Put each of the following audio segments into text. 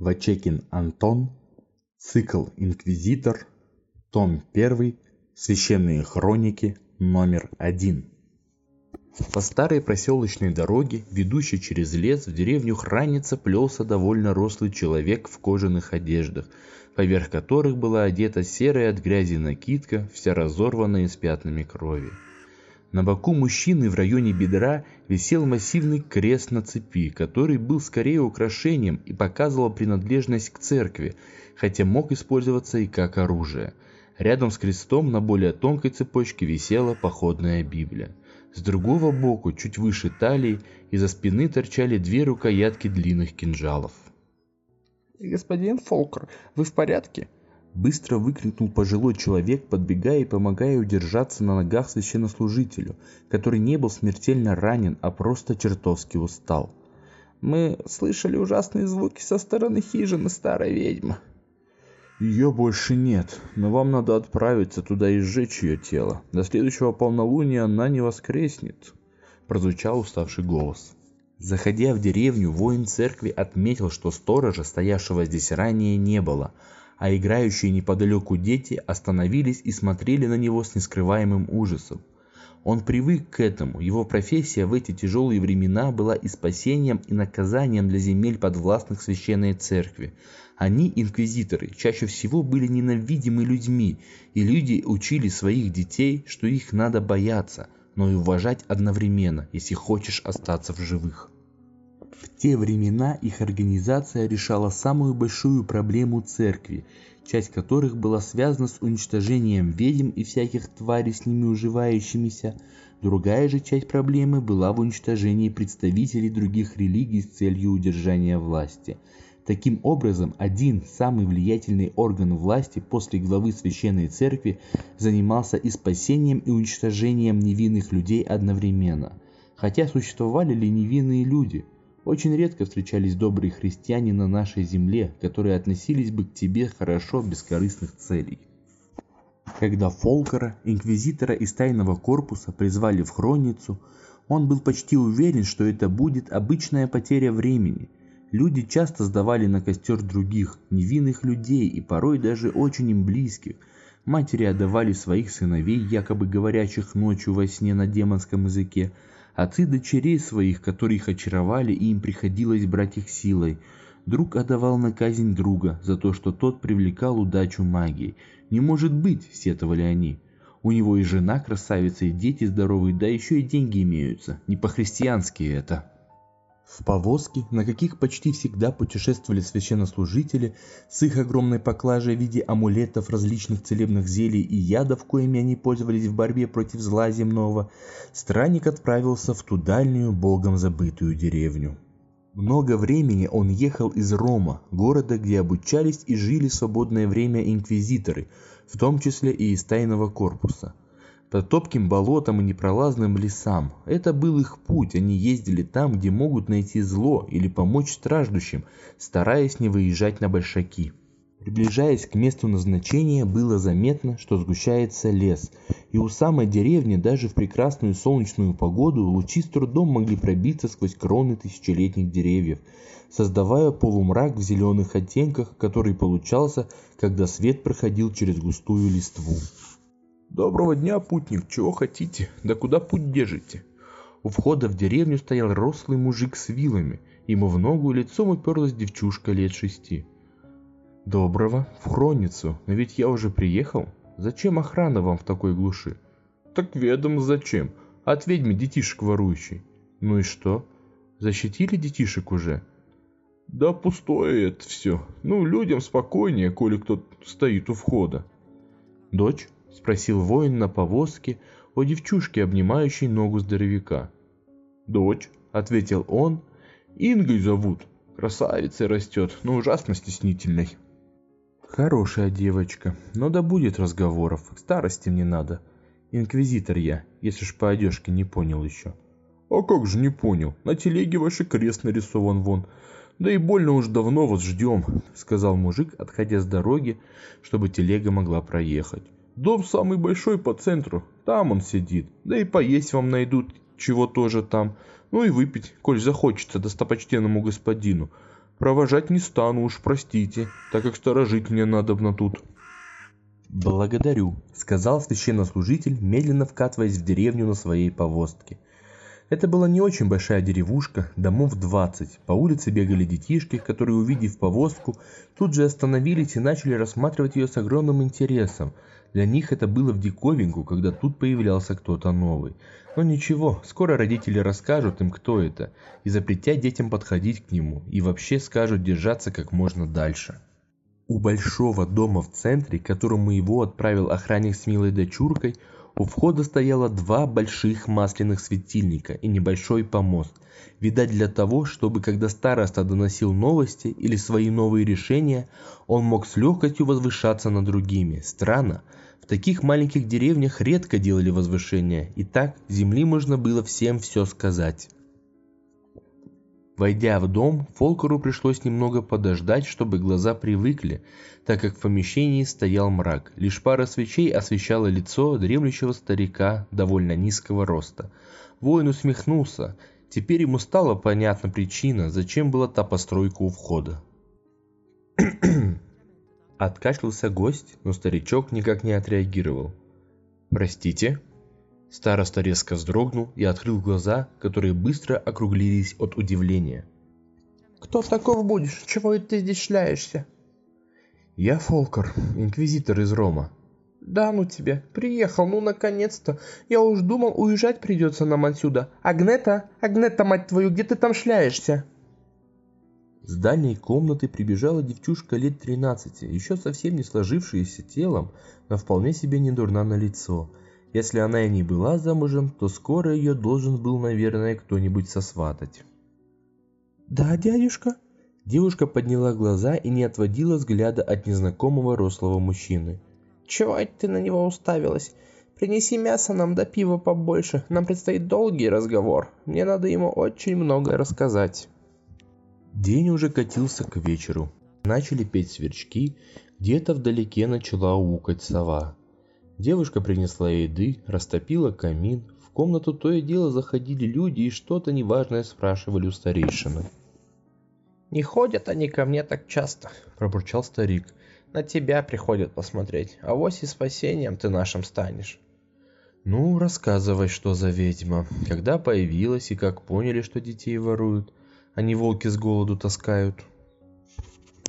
Вачекин Антон, цикл «Инквизитор», том 1, священные хроники, номер 1. По старой проселочной дороге, ведущей через лес, в деревню Храница плелся довольно рослый человек в кожаных одеждах, поверх которых была одета серая от грязи накидка, вся разорванная с пятнами крови. На боку мужчины в районе бедра висел массивный крест на цепи, который был скорее украшением и показывал принадлежность к церкви, хотя мог использоваться и как оружие. Рядом с крестом на более тонкой цепочке висела походная Библия. С другого боку, чуть выше талии, из-за спины торчали две рукоятки длинных кинжалов. «Господин Фолкер, вы в порядке?» Быстро выкрикнул пожилой человек, подбегая и помогая удержаться на ногах священнослужителю, который не был смертельно ранен, а просто чертовски устал. «Мы слышали ужасные звуки со стороны хижины старой ведьмы». Ее больше нет, но вам надо отправиться туда и сжечь ее тело. До следующего полнолуния она не воскреснет», — прозвучал уставший голос. Заходя в деревню, воин церкви отметил, что сторожа, стоявшего здесь ранее, не было — а играющие неподалеку дети остановились и смотрели на него с нескрываемым ужасом. Он привык к этому, его профессия в эти тяжелые времена была и спасением, и наказанием для земель подвластных священной церкви. Они, инквизиторы, чаще всего были ненавидимы людьми, и люди учили своих детей, что их надо бояться, но и уважать одновременно, если хочешь остаться в живых. В те времена их организация решала самую большую проблему церкви, часть которых была связана с уничтожением ведьм и всяких тварей с ними уживающимися. Другая же часть проблемы была в уничтожении представителей других религий с целью удержания власти. Таким образом, один самый влиятельный орган власти после главы Священной Церкви занимался и спасением, и уничтожением невинных людей одновременно. Хотя существовали ли невинные люди – очень редко встречались добрые христиане на нашей земле, которые относились бы к тебе хорошо без корыстных целей. Когда Фолкера, инквизитора из тайного корпуса, призвали в Хроницу, он был почти уверен, что это будет обычная потеря времени. Люди часто сдавали на костер других, невинных людей и порой даже очень им близких. Матери отдавали своих сыновей, якобы говорящих ночью во сне на демонском языке, отцы дочерей своих, которые их очаровали, и им приходилось брать их силой. Друг отдавал на казнь друга за то, что тот привлекал удачу магии. Не может быть, сетовали они. У него и жена красавица, и дети здоровые, да еще и деньги имеются. Не по-христиански это. В повозке, на каких почти всегда путешествовали священнослужители, с их огромной поклажей в виде амулетов, различных целебных зелий и ядов, коими они пользовались в борьбе против зла земного, странник отправился в ту дальнюю, богом забытую деревню. Много времени он ехал из Рома, города, где обучались и жили свободное время инквизиторы, в том числе и из тайного корпуса – по топким болотам и непролазным лесам. Это был их путь, они ездили там, где могут найти зло или помочь страждущим, стараясь не выезжать на большаки. Приближаясь к месту назначения, было заметно, что сгущается лес, и у самой деревни даже в прекрасную солнечную погоду лучи с трудом могли пробиться сквозь кроны тысячелетних деревьев, создавая полумрак в зеленых оттенках, который получался, когда свет проходил через густую листву. «Доброго дня, путник, чего хотите? Да куда путь держите?» У входа в деревню стоял рослый мужик с вилами, ему в ногу лицом уперлась девчушка лет шести. «Доброго, в Хроницу, но ведь я уже приехал. Зачем охрана вам в такой глуши?» «Так ведом зачем, от ведьмы детишек ворующий». «Ну и что? Защитили детишек уже?» «Да пустое это все. Ну, людям спокойнее, коли кто стоит у входа». «Дочь?» — спросил воин на повозке о девчушке, обнимающей ногу здоровяка. «Дочь», — ответил он, — «Ингой зовут. Красавицей растет, но ужасно стеснительной». «Хорошая девочка, но да будет разговоров, старости мне надо. Инквизитор я, если ж по одежке не понял еще». «А как же не понял? На телеге ваш крест нарисован вон. Да и больно уж давно вас ждем», — сказал мужик, отходя с дороги, чтобы телега могла проехать. Дом самый большой по центру, там он сидит. Да и поесть вам найдут, чего тоже там. Ну и выпить, коль захочется достопочтенному господину. Провожать не стану уж, простите, так как сторожить мне надобно тут. «Благодарю», — сказал священнослужитель, медленно вкатываясь в деревню на своей повозке. Это была не очень большая деревушка, домов 20. По улице бегали детишки, которые, увидев повозку, тут же остановились и начали рассматривать ее с огромным интересом. Для них это было в диковинку, когда тут появлялся кто-то новый. Но ничего, скоро родители расскажут им, кто это, и запретят детям подходить к нему, и вообще скажут держаться как можно дальше. У большого дома в центре, к которому его отправил охранник с милой дочуркой, у входа стояло два больших масляных светильника и небольшой помост. Видать для того, чтобы когда староста доносил новости или свои новые решения, он мог с легкостью возвышаться над другими. Странно, в таких маленьких деревнях редко делали возвышения, и так земли можно было всем все сказать. Войдя в дом, Фолкеру пришлось немного подождать, чтобы глаза привыкли, так как в помещении стоял мрак. Лишь пара свечей освещала лицо дремлющего старика довольно низкого роста. Воин усмехнулся. Теперь ему стала понятна причина, зачем была та постройка у входа. Откашлялся гость, но старичок никак не отреагировал. «Простите?» Староста резко вздрогнул и открыл глаза, которые быстро округлились от удивления. «Кто таков будешь? Чего это ты здесь шляешься?» «Я Фолкер, инквизитор из Рома». «Да ну тебе, приехал, ну наконец-то. Я уж думал, уезжать придется нам отсюда. Агнета, Агнета, мать твою, где ты там шляешься?» С дальней комнаты прибежала девчушка лет 13, еще совсем не сложившаяся телом, но вполне себе не дурна на лицо. Если она и не была замужем, то скоро ее должен был, наверное, кто-нибудь сосватать. «Да, дядюшка?» Девушка подняла глаза и не отводила взгляда от незнакомого рослого мужчины. «Чего это ты на него уставилась? Принеси мясо нам да пива побольше. Нам предстоит долгий разговор. Мне надо ему очень многое рассказать». День уже катился к вечеру. Начали петь сверчки, где-то вдалеке начала укать сова. Девушка принесла еды, растопила камин. В комнату то и дело заходили люди и что-то неважное спрашивали у старейшины. «Не ходят они ко мне так часто», – пробурчал старик. «На тебя приходят посмотреть, а вось и спасением ты нашим станешь». «Ну, рассказывай, что за ведьма, когда появилась и как поняли, что детей воруют, а не волки с голоду таскают».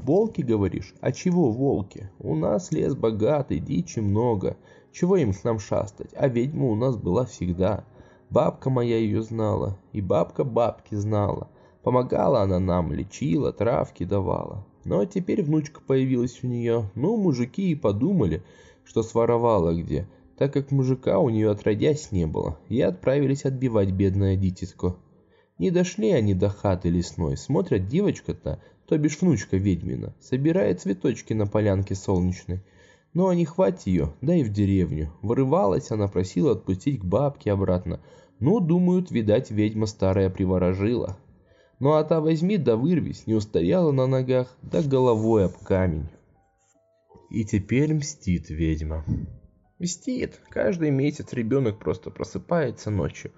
«Волки, говоришь? А чего волки? У нас лес богатый, дичи много. Чего им к нам шастать? А ведьма у нас была всегда. Бабка моя ее знала, и бабка бабки знала. Помогала она нам, лечила, травки давала. Но теперь внучка появилась у нее. Ну, мужики и подумали, что своровала где, так как мужика у нее отродясь не было, и отправились отбивать бедное дитятко. Не дошли они до хаты лесной, смотрят девочка-то, то бишь внучка ведьмина, собирает цветочки на полянке солнечной. Но ну, не хватит ее, да и в деревню. Вырывалась она, просила отпустить к бабке обратно. Ну, думают, видать, ведьма старая приворожила. Ну а та возьми да вырвись, не устояла на ногах, да головой об камень. И теперь мстит ведьма. Мстит. Каждый месяц ребенок просто просыпается ночью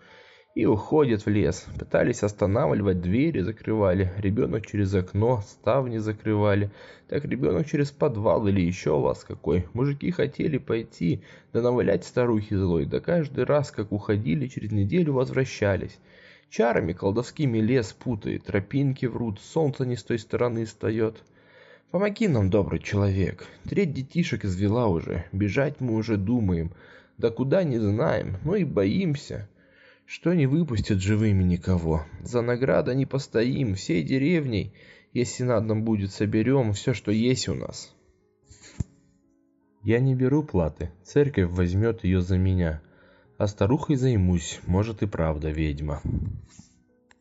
и уходят в лес. Пытались останавливать, двери закрывали, ребенок через окно, ставни закрывали, так ребенок через подвал или еще вас какой. Мужики хотели пойти, да навалять старухи злой, да каждый раз, как уходили, через неделю возвращались. Чарами колдовскими лес путает, тропинки врут, солнце не с той стороны встает. Помоги нам, добрый человек. Треть детишек извела уже, бежать мы уже думаем, да куда не знаем, ну и боимся что не выпустят живыми никого. За награды не постоим, всей деревней, если надо нам будет, соберем все, что есть у нас. Я не беру платы, церковь возьмет ее за меня, а старухой займусь, может и правда ведьма.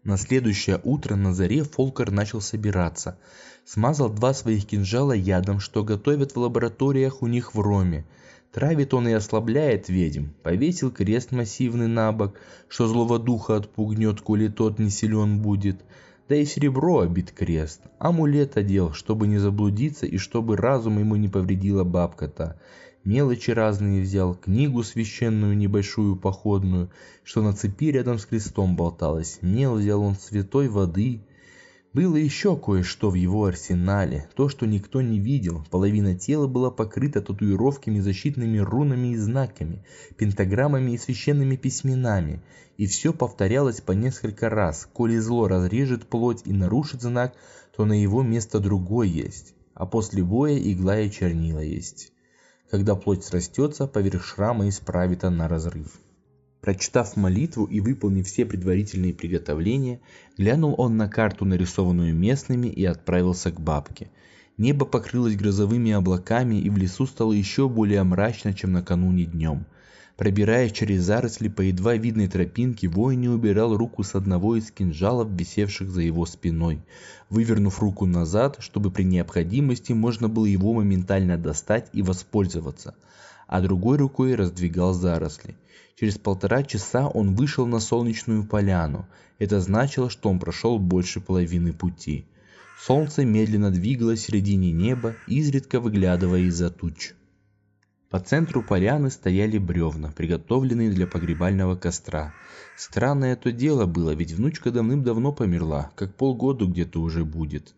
На следующее утро на заре Фолкер начал собираться. Смазал два своих кинжала ядом, что готовят в лабораториях у них в Роме. Травит он и ослабляет ведьм, повесил крест массивный на бок, что злого духа отпугнет, коли тот не силен будет. Да и серебро обит крест, амулет одел, чтобы не заблудиться и чтобы разум ему не повредила бабка-то. Мелочи разные взял, книгу священную небольшую походную, что на цепи рядом с крестом болталась. Мел взял он святой воды, Было еще кое-что в его арсенале, то, что никто не видел. Половина тела была покрыта татуировками, защитными рунами и знаками, пентаграммами и священными письменами. И все повторялось по несколько раз. Коли зло разрежет плоть и нарушит знак, то на его место другой есть. А после боя игла и чернила есть. Когда плоть срастется, поверх шрама исправит она разрыв. Прочитав молитву и выполнив все предварительные приготовления, глянул он на карту, нарисованную местными, и отправился к бабке. Небо покрылось грозовыми облаками, и в лесу стало еще более мрачно, чем накануне днем. Пробираясь через заросли по едва видной тропинке, воин не убирал руку с одного из кинжалов, висевших за его спиной, вывернув руку назад, чтобы при необходимости можно было его моментально достать и воспользоваться, а другой рукой раздвигал заросли. Через полтора часа он вышел на солнечную поляну. Это значило, что он прошел больше половины пути. Солнце медленно двигалось в середине неба, изредка выглядывая из-за туч. По центру поляны стояли бревна, приготовленные для погребального костра. Странное то дело было, ведь внучка давным-давно померла, как полгода где-то уже будет.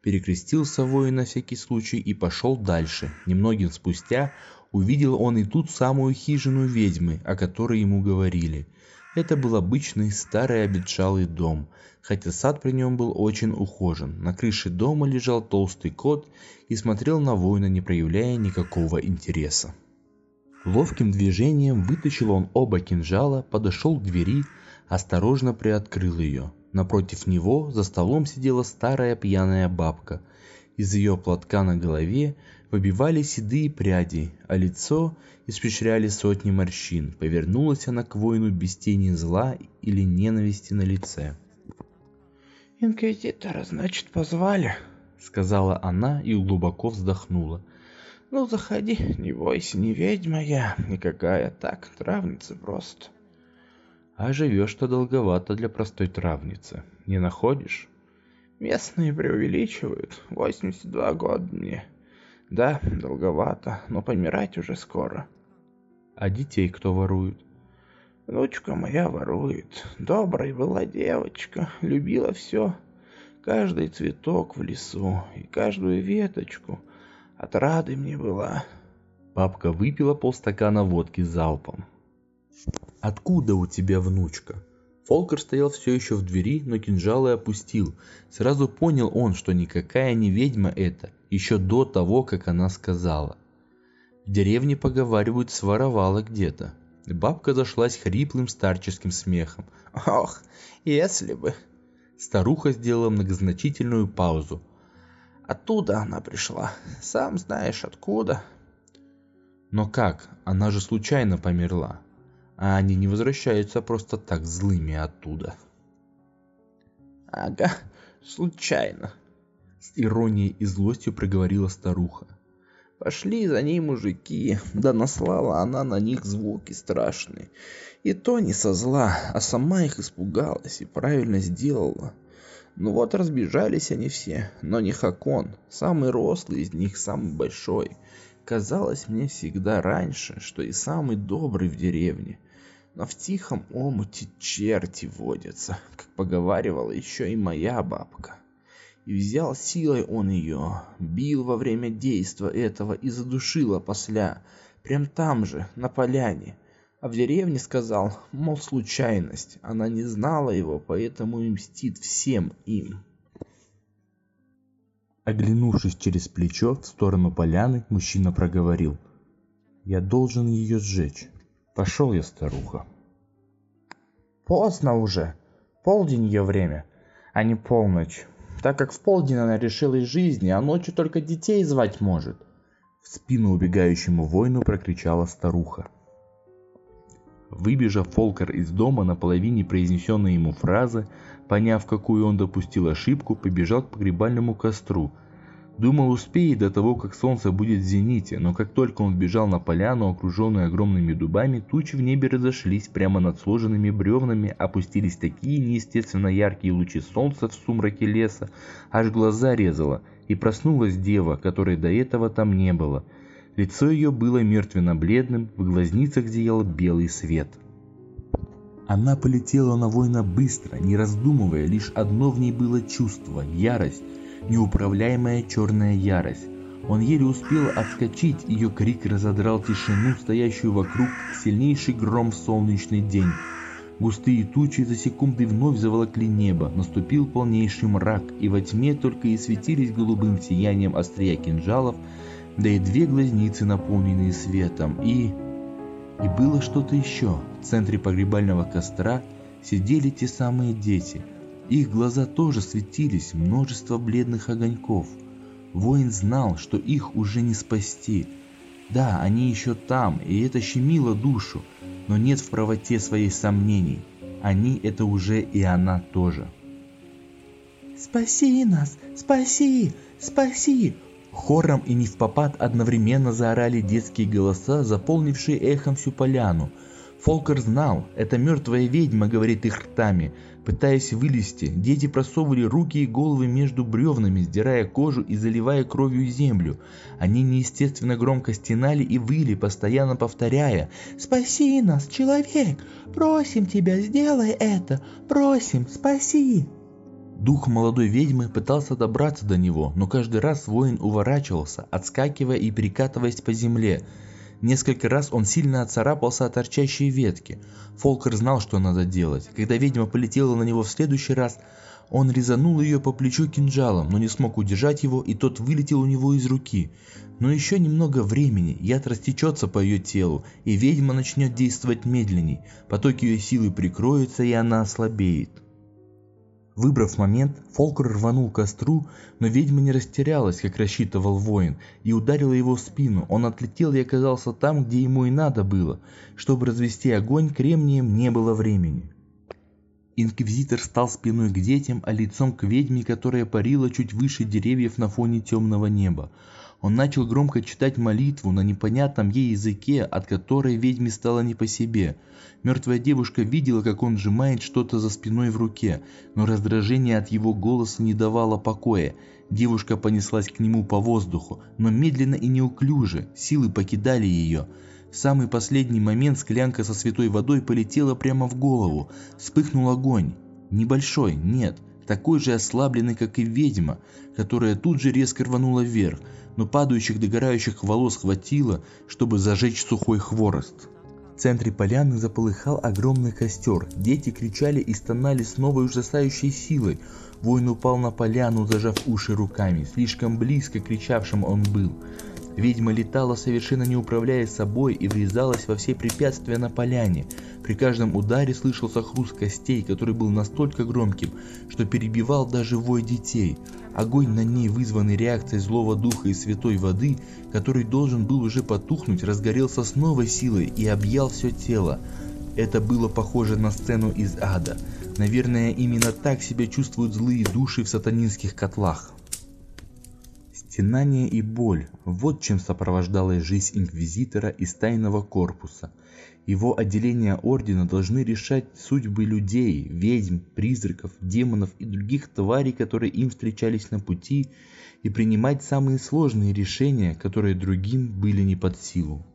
Перекрестился воин на всякий случай и пошел дальше. Немногим спустя увидел он и тут самую хижину ведьмы, о которой ему говорили. Это был обычный старый обветшалый дом, хотя сад при нем был очень ухожен. На крыше дома лежал толстый кот и смотрел на воина, не проявляя никакого интереса. Ловким движением вытащил он оба кинжала, подошел к двери, осторожно приоткрыл ее. Напротив него за столом сидела старая пьяная бабка. Из ее платка на голове выбивали седые пряди, а лицо испещряли сотни морщин. Повернулась она к воину без тени зла или ненависти на лице. «Инквизитора, значит, позвали?» — сказала она и глубоко вздохнула. «Ну, заходи, не бойся, не ведьма я, никакая, так, травница просто». «А живешь-то долговато для простой травницы, не находишь?» «Местные преувеличивают, 82 года мне». Да, долговато, но помирать уже скоро. А детей кто ворует? Внучка моя ворует. Добрая была девочка, любила все. Каждый цветок в лесу и каждую веточку. От рады мне была. Папка выпила полстакана водки залпом. Откуда у тебя внучка? Фолкер стоял все еще в двери, но кинжалы опустил. Сразу понял он, что никакая не ведьма это, еще до того, как она сказала. В деревне поговаривают, своровала где-то. Бабка зашлась хриплым старческим смехом. «Ох, если бы!» Старуха сделала многозначительную паузу. «Оттуда она пришла. Сам знаешь, откуда». «Но как? Она же случайно померла» а они не возвращаются просто так злыми оттуда. Ага, случайно. С иронией и злостью проговорила старуха. Пошли за ней мужики, да наслала она на них звуки страшные. И то не со зла, а сама их испугалась и правильно сделала. Ну вот разбежались они все, но не Хакон, самый рослый из них, самый большой. Казалось мне всегда раньше, что и самый добрый в деревне но в тихом омуте черти водятся, как поговаривала еще и моя бабка. И взял силой он ее, бил во время действа этого и задушил опосля, прям там же, на поляне. А в деревне сказал, мол, случайность, она не знала его, поэтому и мстит всем им. Оглянувшись через плечо в сторону поляны, мужчина проговорил. «Я должен ее сжечь. Пошел я, старуха. Поздно уже. Полдень ее время, а не полночь. Так как в полдень она решилась жизни, а ночью только детей звать может. В спину убегающему воину прокричала старуха. Выбежав Фолкер из дома на половине произнесенной ему фразы, поняв, какую он допустил ошибку, побежал к погребальному костру – Думал успеет до того, как солнце будет в зените, но как только он вбежал на поляну, окруженную огромными дубами, тучи в небе разошлись прямо над сложенными бревнами, опустились такие неестественно яркие лучи солнца в сумраке леса, аж глаза резало, и проснулась дева, которой до этого там не было. Лицо ее было мертвенно-бледным, в глазницах зиял белый свет. Она полетела на воина быстро, не раздумывая, лишь одно в ней было чувство – ярость, неуправляемая черная ярость. Он еле успел отскочить, ее крик разодрал тишину, стоящую вокруг, сильнейший гром в солнечный день. Густые тучи за секунды вновь заволокли небо, наступил полнейший мрак, и во тьме только и светились голубым сиянием острия кинжалов, да и две глазницы, наполненные светом, и... И было что-то еще. В центре погребального костра сидели те самые дети. Их глаза тоже светились, множество бледных огоньков. Воин знал, что их уже не спасти. Да, они еще там, и это щемило душу, но нет в правоте своей сомнений. Они это уже и она тоже. «Спаси нас! Спаси! Спаси!» Хором и не в попад одновременно заорали детские голоса, заполнившие эхом всю поляну. Фолкер знал, это мертвая ведьма говорит их ртами. Пытаясь вылезти, дети просовывали руки и головы между бревнами, сдирая кожу и заливая кровью землю. Они неестественно громко стенали и выли, постоянно повторяя «Спаси нас, человек! Просим тебя, сделай это! Просим, спаси!» Дух молодой ведьмы пытался добраться до него, но каждый раз воин уворачивался, отскакивая и перекатываясь по земле. Несколько раз он сильно отцарапался от торчащей ветки. Фолкер знал, что надо делать. Когда ведьма полетела на него в следующий раз, он резанул ее по плечу кинжалом, но не смог удержать его, и тот вылетел у него из руки. Но еще немного времени, яд растечется по ее телу, и ведьма начнет действовать медленней. Потоки ее силы прикроются, и она ослабеет. Выбрав момент, Фолкер рванул к костру, но ведьма не растерялась, как рассчитывал воин, и ударила его в спину. Он отлетел и оказался там, где ему и надо было. Чтобы развести огонь, кремнием не было времени. Инквизитор стал спиной к детям, а лицом к ведьме, которая парила чуть выше деревьев на фоне темного неба. Он начал громко читать молитву на непонятном ей языке, от которой ведьме стало не по себе. Мертвая девушка видела, как он сжимает что-то за спиной в руке, но раздражение от его голоса не давало покоя. Девушка понеслась к нему по воздуху, но медленно и неуклюже, силы покидали ее. В самый последний момент склянка со святой водой полетела прямо в голову. Вспыхнул огонь. Небольшой, нет, такой же ослабленный, как и ведьма, которая тут же резко рванула вверх, но падающих догорающих волос хватило, чтобы зажечь сухой хворост. В центре поляны заполыхал огромный костер. Дети кричали и стонали с новой ужасающей силой. Воин упал на поляну, зажав уши руками. Слишком близко кричавшим он был. Ведьма летала, совершенно не управляя собой, и врезалась во все препятствия на поляне. При каждом ударе слышался хруст костей, который был настолько громким, что перебивал даже вой детей. Огонь на ней, вызванный реакцией злого духа и святой воды, который должен был уже потухнуть, разгорелся с новой силой и объял все тело. Это было похоже на сцену из ада. Наверное, именно так себя чувствуют злые души в сатанинских котлах. Стенание и боль – вот чем сопровождалась жизнь Инквизитора из тайного корпуса. Его отделения Ордена должны решать судьбы людей, ведьм, призраков, демонов и других тварей, которые им встречались на пути, и принимать самые сложные решения, которые другим были не под силу.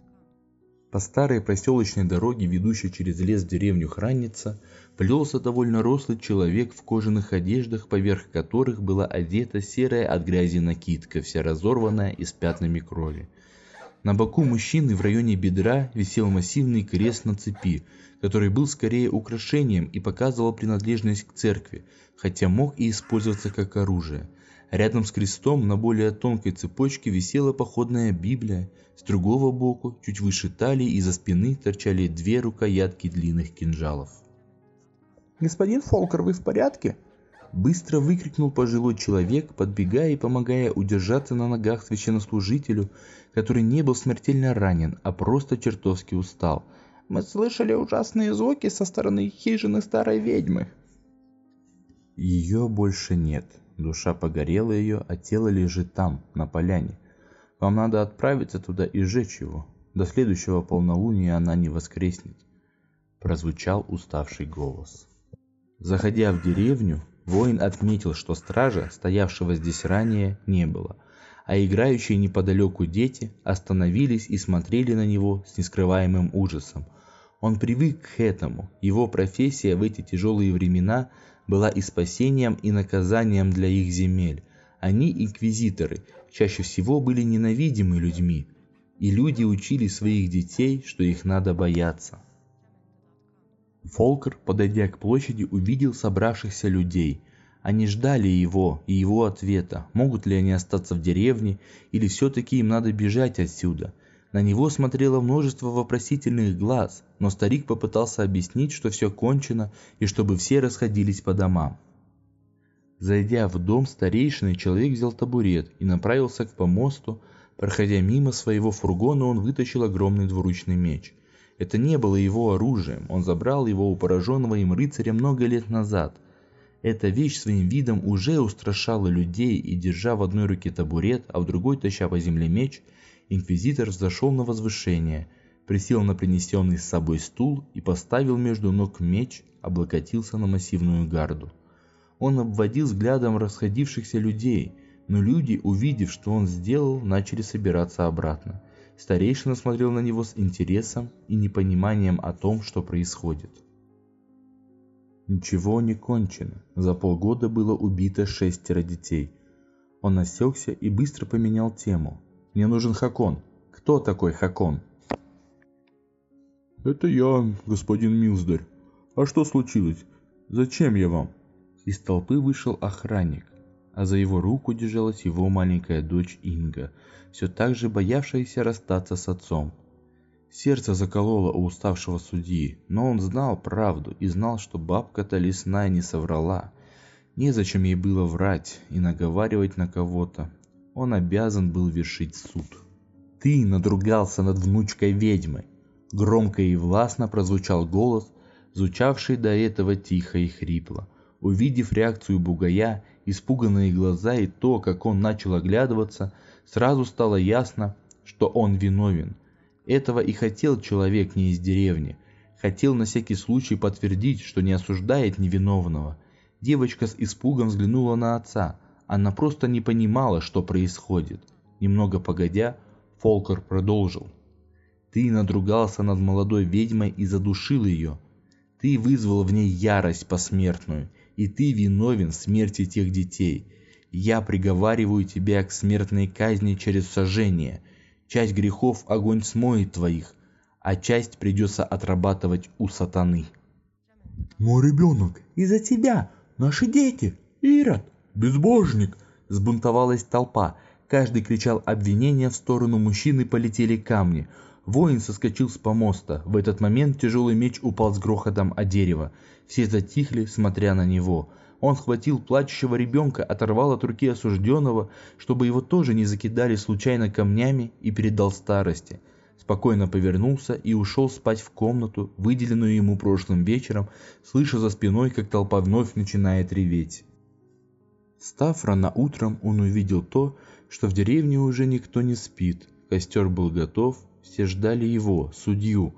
По старой проселочной дороге, ведущей через лес в деревню Хранница, плелся довольно рослый человек в кожаных одеждах, поверх которых была одета серая от грязи накидка, вся разорванная и с пятнами крови. На боку мужчины в районе бедра висел массивный крест на цепи, который был скорее украшением и показывал принадлежность к церкви, хотя мог и использоваться как оружие. Рядом с крестом на более тонкой цепочке висела походная Библия, с другого боку, чуть выше талии и за спины торчали две рукоятки длинных кинжалов. «Господин Фолкер, вы в порядке?» Быстро выкрикнул пожилой человек, подбегая и помогая удержаться на ногах священнослужителю, который не был смертельно ранен, а просто чертовски устал. «Мы слышали ужасные звуки со стороны хижины старой ведьмы». Ее больше нет. Душа погорела ее, а тело лежит там, на поляне. Вам надо отправиться туда и сжечь его. До следующего полнолуния она не воскреснет. Прозвучал уставший голос. Заходя в деревню, воин отметил, что стража, стоявшего здесь ранее, не было, а играющие неподалеку дети остановились и смотрели на него с нескрываемым ужасом. Он привык к этому. Его профессия в эти тяжелые времена была и спасением, и наказанием для их земель. Они, инквизиторы, чаще всего были ненавидимы людьми, и люди учили своих детей, что их надо бояться. Фолкер, подойдя к площади, увидел собравшихся людей. Они ждали его и его ответа, могут ли они остаться в деревне, или все-таки им надо бежать отсюда. На него смотрело множество вопросительных глаз, но старик попытался объяснить, что все кончено и чтобы все расходились по домам. Зайдя в дом старейшины, человек взял табурет и направился к помосту. Проходя мимо своего фургона, он вытащил огромный двуручный меч. Это не было его оружием, он забрал его у пораженного им рыцаря много лет назад. Эта вещь своим видом уже устрашала людей, и держа в одной руке табурет, а в другой таща по земле меч, инквизитор взошел на возвышение, присел на принесенный с собой стул и поставил между ног меч, облокотился на массивную гарду. Он обводил взглядом расходившихся людей, но люди, увидев, что он сделал, начали собираться обратно. Старейшина смотрел на него с интересом и непониманием о том, что происходит. Ничего не кончено. За полгода было убито шестеро детей. Он осекся и быстро поменял тему. Мне нужен Хакон. Кто такой Хакон? Это я, господин Милздарь. А что случилось? Зачем я вам? Из толпы вышел охранник, а за его руку держалась его маленькая дочь Инга, все так же боявшаяся расстаться с отцом. Сердце закололо у уставшего судьи, но он знал правду и знал, что бабка-то лесная не соврала. Незачем ей было врать и наговаривать на кого-то, он обязан был вершить суд. «Ты надругался над внучкой ведьмы!» Громко и властно прозвучал голос, звучавший до этого тихо и хрипло. Увидев реакцию бугая, испуганные глаза и то, как он начал оглядываться, сразу стало ясно, что он виновен. Этого и хотел человек не из деревни. Хотел на всякий случай подтвердить, что не осуждает невиновного. Девочка с испугом взглянула на отца. Она просто не понимала, что происходит. Немного погодя, Фолкер продолжил. Ты надругался над молодой ведьмой и задушил ее. Ты вызвал в ней ярость посмертную, и ты виновен в смерти тех детей. Я приговариваю тебя к смертной казни через сожжение. Часть грехов огонь смоет твоих, а часть придется отрабатывать у сатаны. Мой ребенок, из-за тебя, наши дети, Ирод, «Безбожник!» – сбунтовалась толпа. Каждый кричал обвинения в сторону мужчины, полетели камни. Воин соскочил с помоста. В этот момент тяжелый меч упал с грохотом о дерево. Все затихли, смотря на него. Он схватил плачущего ребенка, оторвал от руки осужденного, чтобы его тоже не закидали случайно камнями, и передал старости. Спокойно повернулся и ушел спать в комнату, выделенную ему прошлым вечером, слыша за спиной, как толпа вновь начинает реветь. Став рано утром, он увидел то, что в деревне уже никто не спит. Костер был готов, все ждали его, судью.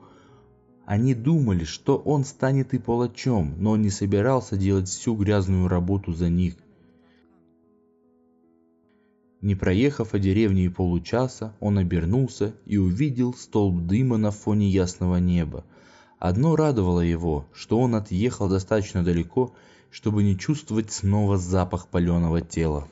Они думали, что он станет и палачом, но он не собирался делать всю грязную работу за них. Не проехав о деревне и получаса, он обернулся и увидел столб дыма на фоне ясного неба. Одно радовало его, что он отъехал достаточно далеко, чтобы не чувствовать снова запах паленого тела.